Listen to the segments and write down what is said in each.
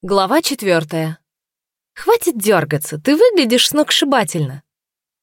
Глава четвертая. «Хватит дергаться, ты выглядишь сногсшибательно».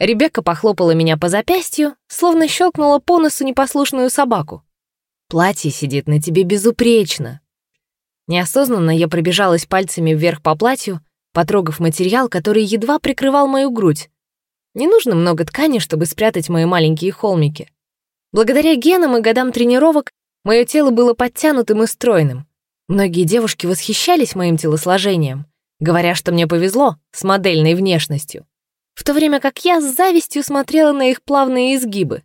Ребекка похлопала меня по запястью, словно щелкнула по носу непослушную собаку. «Платье сидит на тебе безупречно». Неосознанно я пробежалась пальцами вверх по платью, потрогав материал, который едва прикрывал мою грудь. Не нужно много ткани, чтобы спрятать мои маленькие холмики. Благодаря генам и годам тренировок мое тело было подтянутым и стройным. Многие девушки восхищались моим телосложением, говоря, что мне повезло с модельной внешностью, в то время как я с завистью смотрела на их плавные изгибы.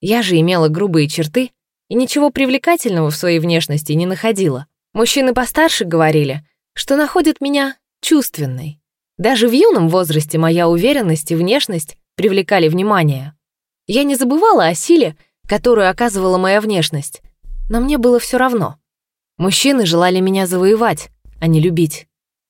Я же имела грубые черты и ничего привлекательного в своей внешности не находила. Мужчины постарше говорили, что находят меня чувственной. Даже в юном возрасте моя уверенность и внешность привлекали внимание. Я не забывала о силе, которую оказывала моя внешность, но мне было все равно — Мужчины желали меня завоевать, а не любить.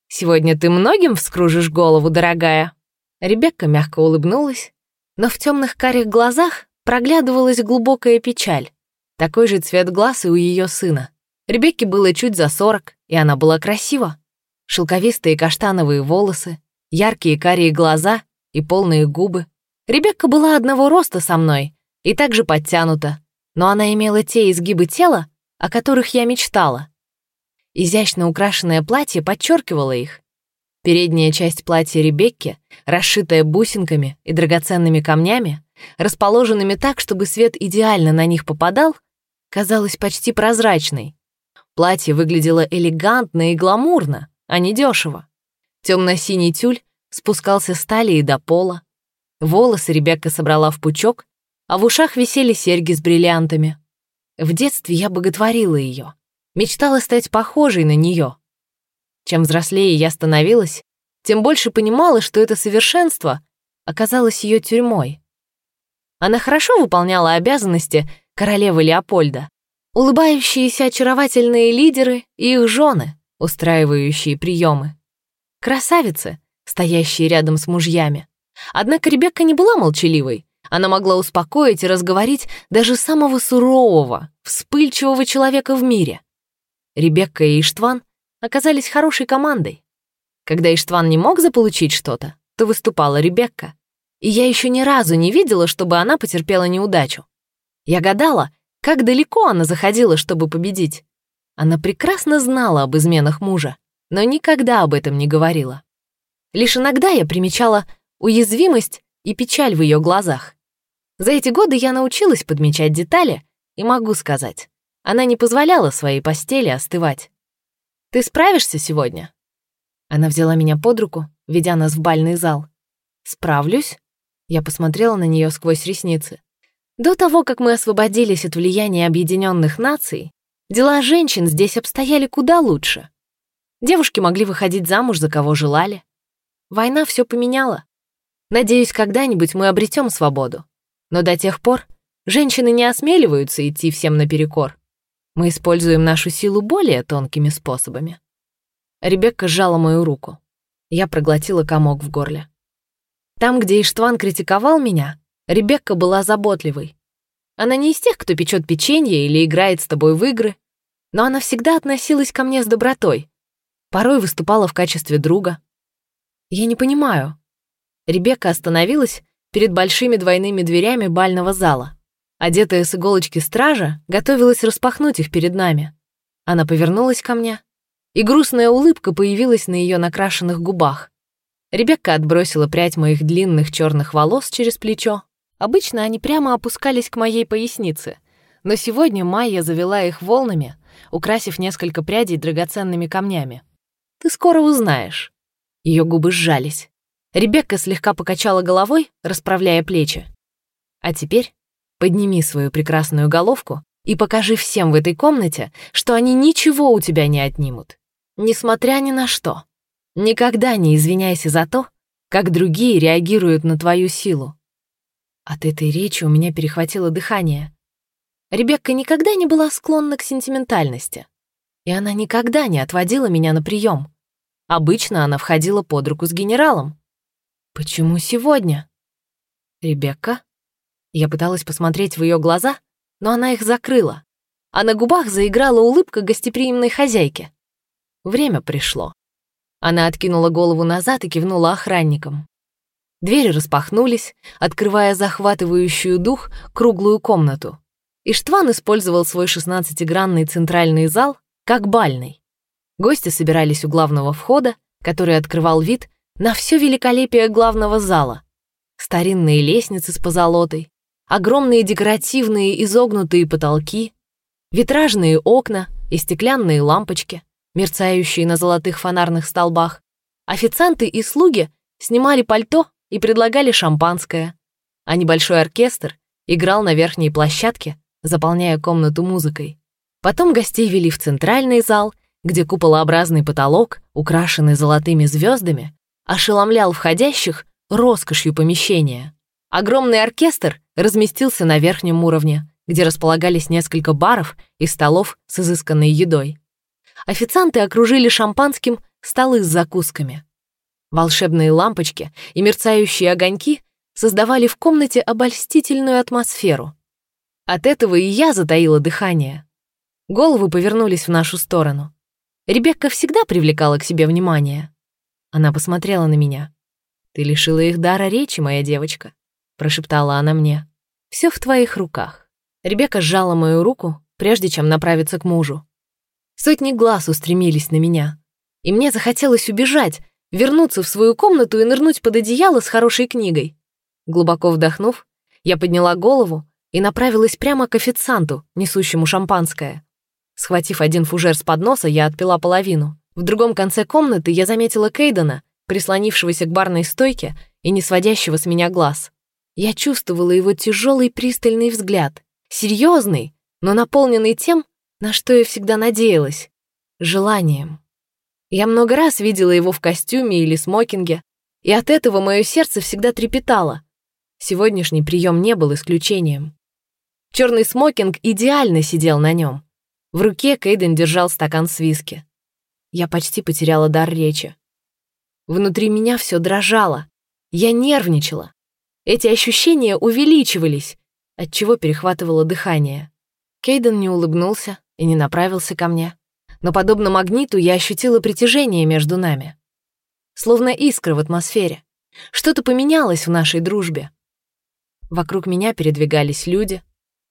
«Сегодня ты многим вскружишь голову, дорогая?» Ребекка мягко улыбнулась, но в темных карих глазах проглядывалась глубокая печаль. Такой же цвет глаз и у ее сына. Ребекке было чуть за сорок, и она была красива. Шелковистые каштановые волосы, яркие карие глаза и полные губы. Ребекка была одного роста со мной и также подтянута, но она имела те изгибы тела, о которых я мечтала. Изящно украшенное платье подчеркивало их. Передняя часть платья Ребекки, расшитая бусинками и драгоценными камнями, расположенными так, чтобы свет идеально на них попадал, казалась почти прозрачной. Платье выглядело элегантно и гламурно, а не дешево. Темно-синий тюль спускался с талии до пола. Волосы Ребекка собрала в пучок, а в ушах висели серьги с бриллиантами. В детстве я боготворила ее, мечтала стать похожей на нее. Чем взрослее я становилась, тем больше понимала, что это совершенство оказалось ее тюрьмой. Она хорошо выполняла обязанности королевы Леопольда, улыбающиеся очаровательные лидеры и их жены, устраивающие приемы. Красавицы, стоящие рядом с мужьями. Однако Ребекка не была молчаливой, она могла успокоить и разговорить даже самого сурового, вспыльчивого человека в мире. Ребекка и Иштван оказались хорошей командой. Когда Иштван не мог заполучить что-то, то выступала Ребекка. И я еще ни разу не видела, чтобы она потерпела неудачу. Я гадала, как далеко она заходила, чтобы победить. Она прекрасно знала об изменах мужа, но никогда об этом не говорила. Лишь иногда я примечала уязвимость и печаль в ее глазах. За эти годы я научилась подмечать детали, и могу сказать, она не позволяла своей постели остывать. «Ты справишься сегодня?» Она взяла меня под руку, ведя нас в бальный зал. «Справлюсь?» Я посмотрела на нее сквозь ресницы. До того, как мы освободились от влияния объединенных наций, дела женщин здесь обстояли куда лучше. Девушки могли выходить замуж за кого желали. Война все поменяла. Надеюсь, когда-нибудь мы обретем свободу. Но до тех пор женщины не осмеливаются идти всем наперекор. Мы используем нашу силу более тонкими способами. Ребекка сжала мою руку. Я проглотила комок в горле. Там, где Иштван критиковал меня, Ребекка была заботливой. Она не из тех, кто печет печенье или играет с тобой в игры, но она всегда относилась ко мне с добротой, порой выступала в качестве друга. Я не понимаю. Ребекка остановилась перед большими двойными дверями бального зала. Одетая с иголочки стража готовилась распахнуть их перед нами. Она повернулась ко мне, и грустная улыбка появилась на ее накрашенных губах. Ребекка отбросила прядь моих длинных черных волос через плечо. Обычно они прямо опускались к моей пояснице, но сегодня Майя завела их волнами, украсив несколько прядей драгоценными камнями. «Ты скоро узнаешь». Ее губы сжались. Ребекка слегка покачала головой, расправляя плечи. «А теперь подними свою прекрасную головку и покажи всем в этой комнате, что они ничего у тебя не отнимут. Несмотря ни на что. Никогда не извиняйся за то, как другие реагируют на твою силу». От этой речи у меня перехватило дыхание. Ребекка никогда не была склонна к сентиментальности, и она никогда не отводила меня на прием. Обычно она входила под руку с генералом. Почему сегодня? Ребекка? Я пыталась посмотреть в ее глаза, но она их закрыла, а на губах заиграла улыбка гостеприимной хозяйки. Время пришло. Она откинула голову назад и кивнула охранникам. Двери распахнулись, открывая захватывающую дух круглую комнату. Иштван использовал свой шестнадцатигранный центральный зал как бальный. Гости собирались у главного входа, который открывал вид на все великолепие главного зала. Старинные лестницы с позолотой, огромные декоративные изогнутые потолки, витражные окна и стеклянные лампочки, мерцающие на золотых фонарных столбах. Официанты и слуги снимали пальто и предлагали шампанское, а небольшой оркестр играл на верхней площадке, заполняя комнату музыкой. Потом гостей вели в центральный зал, где куполообразный потолок, украшенный золотыми звездами, ошеломлял входящих роскошью помещения. Огромный оркестр разместился на верхнем уровне, где располагались несколько баров и столов с изысканной едой. Официанты окружили шампанским столы с закусками. Волшебные лампочки и мерцающие огоньки создавали в комнате обольстительную атмосферу. От этого и я затаила дыхание. Головы повернулись в нашу сторону. Ребекка всегда привлекала к себе внимание. Она посмотрела на меня. «Ты лишила их дара речи, моя девочка», — прошептала она мне. «Все в твоих руках». Ребекка сжала мою руку, прежде чем направиться к мужу. Сотни глаз устремились на меня. И мне захотелось убежать, вернуться в свою комнату и нырнуть под одеяло с хорошей книгой. Глубоко вдохнув, я подняла голову и направилась прямо к официанту, несущему шампанское. Схватив один фужер с подноса, я отпила половину. В другом конце комнаты я заметила Кейдена, прислонившегося к барной стойке и не сводящего с меня глаз. Я чувствовала его тяжелый пристальный взгляд, серьезный, но наполненный тем, на что я всегда надеялась — желанием. Я много раз видела его в костюме или смокинге, и от этого мое сердце всегда трепетало. Сегодняшний прием не был исключением. Черный смокинг идеально сидел на нем. В руке Кейден держал стакан с виски. Я почти потеряла дар речи. Внутри меня все дрожало. Я нервничала. Эти ощущения увеличивались, отчего перехватывало дыхание. Кейден не улыбнулся, и не направился ко мне. Но, подобно магниту, я ощутила притяжение между нами. Словно искра в атмосфере. Что-то поменялось в нашей дружбе. Вокруг меня передвигались люди.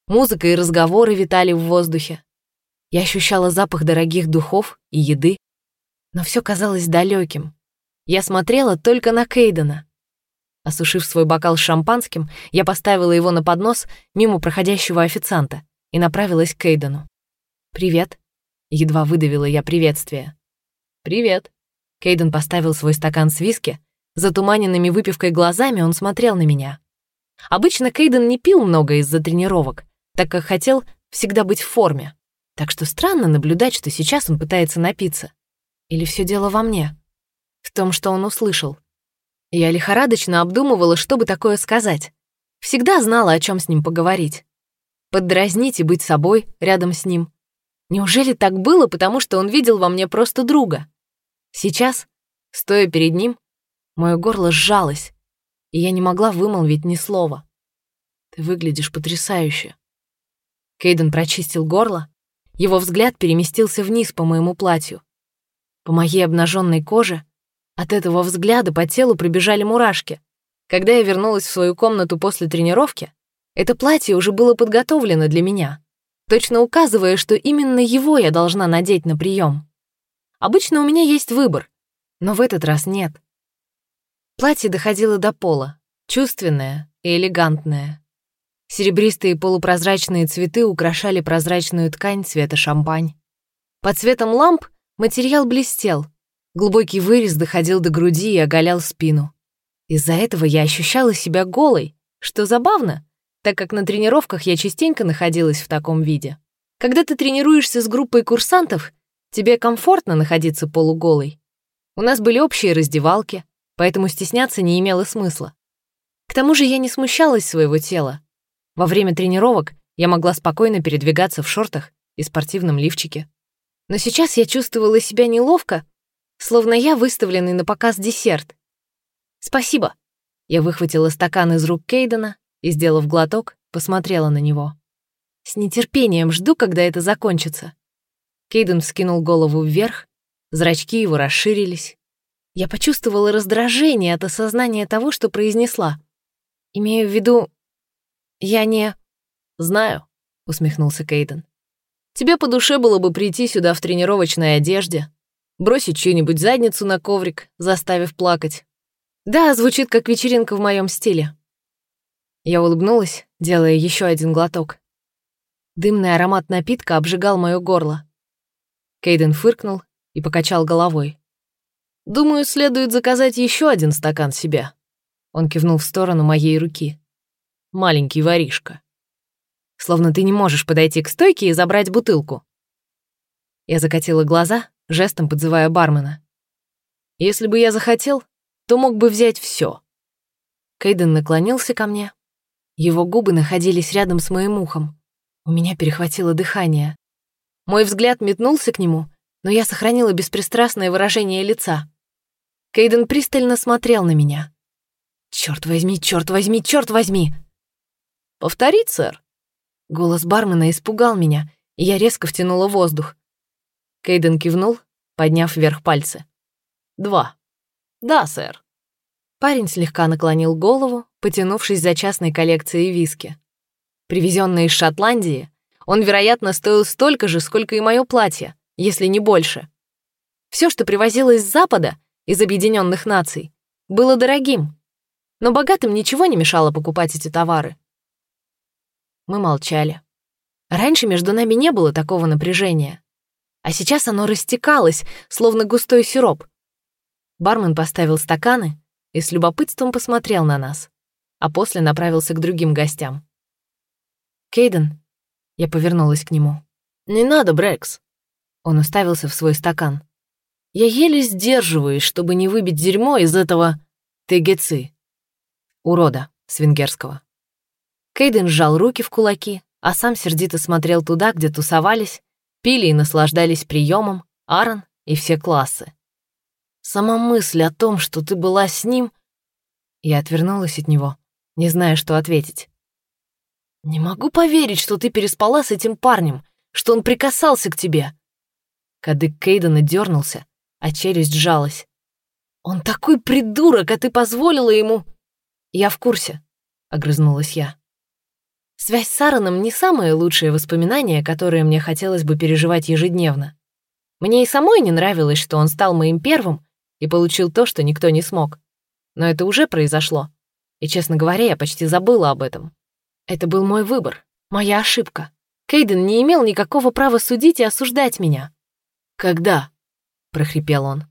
Музыка и разговоры витали в воздухе. Я ощущала запах дорогих духов и еды. Но все казалось далеким. Я смотрела только на Кейдена. Осушив свой бокал с шампанским, я поставила его на поднос мимо проходящего официанта и направилась к Кейдену. «Привет», — едва выдавила я приветствие. «Привет». Кейден поставил свой стакан с виски. Затуманенными выпивкой глазами он смотрел на меня. Обычно Кейден не пил много из-за тренировок, так как хотел всегда быть в форме. Так что странно наблюдать, что сейчас он пытается напиться. Или все дело во мне? В том, что он услышал. Я лихорадочно обдумывала, что бы такое сказать. Всегда знала, о чем с ним поговорить. Поддразнить и быть собой рядом с ним. Неужели так было, потому что он видел во мне просто друга? Сейчас, стоя перед ним, мое горло сжалось, и я не могла вымолвить ни слова. «Ты выглядишь потрясающе». Кейден прочистил горло, его взгляд переместился вниз по моему платью. По моей обнаженной коже от этого взгляда по телу пробежали мурашки. Когда я вернулась в свою комнату после тренировки, это платье уже было подготовлено для меня точно указывая, что именно его я должна надеть на прием. Обычно у меня есть выбор, но в этот раз нет. Платье доходило до пола, чувственное и элегантное. Серебристые полупрозрачные цветы украшали прозрачную ткань цвета шампань. Под цветом ламп материал блестел, глубокий вырез доходил до груди и оголял спину. Из-за этого я ощущала себя голой, что забавно, так как на тренировках я частенько находилась в таком виде. Когда ты тренируешься с группой курсантов, тебе комфортно находиться полуголой. У нас были общие раздевалки, поэтому стесняться не имело смысла. К тому же я не смущалась своего тела. Во время тренировок я могла спокойно передвигаться в шортах и спортивном лифчике. Но сейчас я чувствовала себя неловко, словно я выставленный на показ десерт. «Спасибо». Я выхватила стакан из рук Кейдена и, сделав глоток, посмотрела на него. «С нетерпением жду, когда это закончится». Кейден вскинул голову вверх, зрачки его расширились. Я почувствовала раздражение от осознания того, что произнесла. Имею в виду... Я не... «Знаю», — усмехнулся Кейден. «Тебе по душе было бы прийти сюда в тренировочной одежде, бросить чью-нибудь задницу на коврик, заставив плакать. Да, звучит как вечеринка в моем стиле. Я улыбнулась, делая еще один глоток. Дымный аромат напитка обжигал мое горло. Кейден фыркнул и покачал головой. «Думаю, следует заказать еще один стакан себе». Он кивнул в сторону моей руки. «Маленький воришка». Словно ты не можешь подойти к стойке и забрать бутылку. Я закатила глаза, жестом подзывая бармена. «Если бы я захотел, то мог бы взять все. Кейден наклонился ко мне. Его губы находились рядом с моим ухом. У меня перехватило дыхание. Мой взгляд метнулся к нему, но я сохранила беспристрастное выражение лица. Кейден пристально смотрел на меня. «Чёрт возьми, чёрт возьми, чёрт возьми!» «Повторить, сэр?» Голос бармена испугал меня, и я резко втянула воздух. Кейден кивнул, подняв вверх пальцы. «Два». «Да, сэр». Парень слегка наклонил голову, потянувшись за частной коллекцией виски. Привезенный из Шотландии, он, вероятно, стоил столько же, сколько и мое платье, если не больше. Все, что привозилось с Запада, из Объединенных Наций, было дорогим, но богатым ничего не мешало покупать эти товары. Мы молчали. Раньше между нами не было такого напряжения, а сейчас оно растекалось, словно густой сироп. Бармен поставил стаканы и с любопытством посмотрел на нас, а после направился к другим гостям. «Кейден?» Я повернулась к нему. «Не надо, Брэкс!» Он уставился в свой стакан. «Я еле сдерживаюсь, чтобы не выбить дерьмо из этого тегецы». Урода с венгерского. Кейден сжал руки в кулаки, а сам сердито смотрел туда, где тусовались, пили и наслаждались приемом Аарон и все классы. Сама мысль о том, что ты была с ним...» Я отвернулась от него, не зная, что ответить. «Не могу поверить, что ты переспала с этим парнем, что он прикасался к тебе». Кадык Кейдена дернулся, а челюсть сжалась. «Он такой придурок, а ты позволила ему...» «Я в курсе», — огрызнулась я. Связь с Аароном не самое лучшее воспоминание, которое мне хотелось бы переживать ежедневно. Мне и самой не нравилось, что он стал моим первым, и получил то, что никто не смог. Но это уже произошло. И, честно говоря, я почти забыла об этом. Это был мой выбор, моя ошибка. Кейден не имел никакого права судить и осуждать меня. «Когда?» — прохрипел он.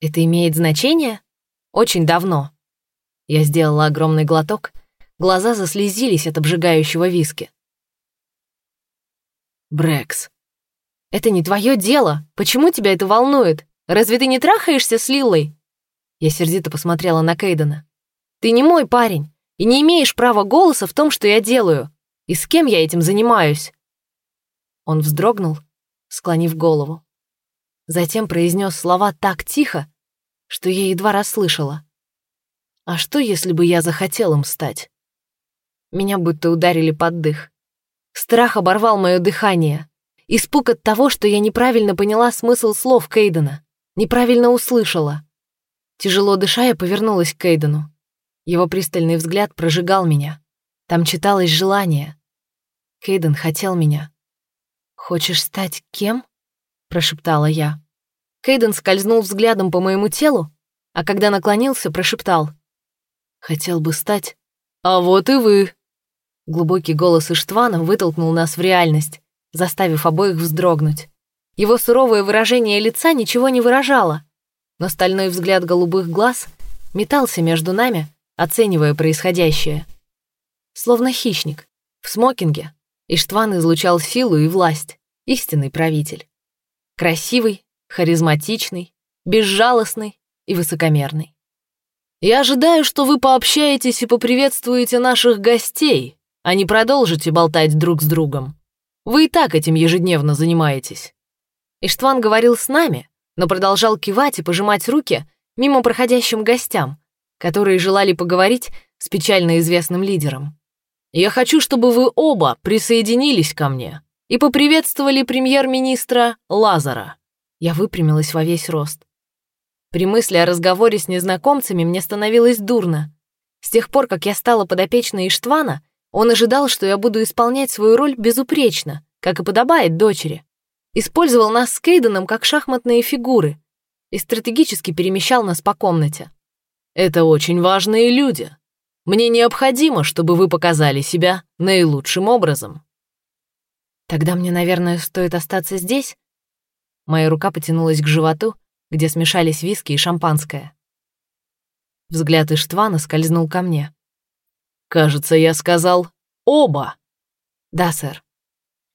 «Это имеет значение? Очень давно». Я сделала огромный глоток, глаза заслезились от обжигающего виски. «Брэкс». «Это не твое дело. Почему тебя это волнует? Разве ты не трахаешься с Лилой?» Я сердито посмотрела на Кейдена. «Ты не мой парень и не имеешь права голоса в том, что я делаю. И с кем я этим занимаюсь?» Он вздрогнул, склонив голову. Затем произнес слова так тихо, что я едва расслышала. «А что, если бы я захотел им стать?» Меня будто ударили под дых. Страх оборвал мое дыхание. Испуг от того, что я неправильно поняла смысл слов Кейдена неправильно услышала. Тяжело дыша, я повернулась к Кейдену. Его пристальный взгляд прожигал меня. Там читалось желание. Кейден хотел меня. «Хочешь стать кем?» — прошептала я. Кейден скользнул взглядом по моему телу, а когда наклонился, прошептал. «Хотел бы стать...» «А вот и вы!» Глубокий голос Иштвана вытолкнул нас в реальность, заставив обоих вздрогнуть. Его суровое выражение лица ничего не выражало, но стальной взгляд голубых глаз метался между нами, оценивая происходящее. Словно хищник, в смокинге, Иштван излучал силу и власть, истинный правитель. Красивый, харизматичный, безжалостный и высокомерный. «Я ожидаю, что вы пообщаетесь и поприветствуете наших гостей, а не продолжите болтать друг с другом. Вы и так этим ежедневно занимаетесь». Иштван говорил с нами, но продолжал кивать и пожимать руки мимо проходящим гостям, которые желали поговорить с печально известным лидером. «Я хочу, чтобы вы оба присоединились ко мне и поприветствовали премьер-министра Лазара». Я выпрямилась во весь рост. При мысли о разговоре с незнакомцами мне становилось дурно. С тех пор, как я стала подопечной Иштвана, он ожидал, что я буду исполнять свою роль безупречно, как и подобает дочери. Использовал нас с Кейденом как шахматные фигуры и стратегически перемещал нас по комнате. «Это очень важные люди. Мне необходимо, чтобы вы показали себя наилучшим образом». «Тогда мне, наверное, стоит остаться здесь?» Моя рука потянулась к животу, где смешались виски и шампанское. Взгляд Иштвана скользнул ко мне. «Кажется, я сказал «оба». «Да, сэр».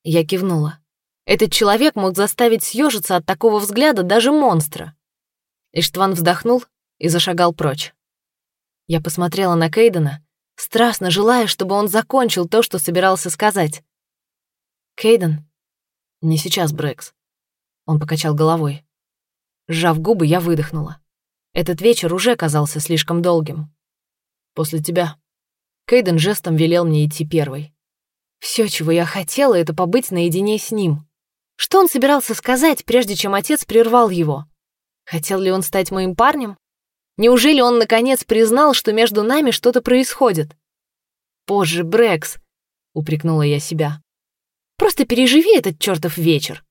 Я кивнула. Этот человек мог заставить съежиться от такого взгляда даже монстра. Иштван вздохнул и зашагал прочь. Я посмотрела на Кейдена, страстно желая, чтобы он закончил то, что собирался сказать. «Кейден?» «Не сейчас, Брэкс». Он покачал головой. Сжав губы, я выдохнула. Этот вечер уже казался слишком долгим. После тебя. Кейден жестом велел мне идти первой. Все, чего я хотела, это побыть наедине с ним. Что он собирался сказать, прежде чем отец прервал его? Хотел ли он стать моим парнем? Неужели он, наконец, признал, что между нами что-то происходит? «Позже, Брэкс», — упрекнула я себя. «Просто переживи этот чертов вечер».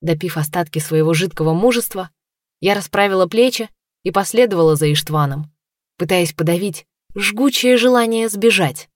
Допив остатки своего жидкого мужества, я расправила плечи и последовала за Иштваном, пытаясь подавить жгучее желание сбежать.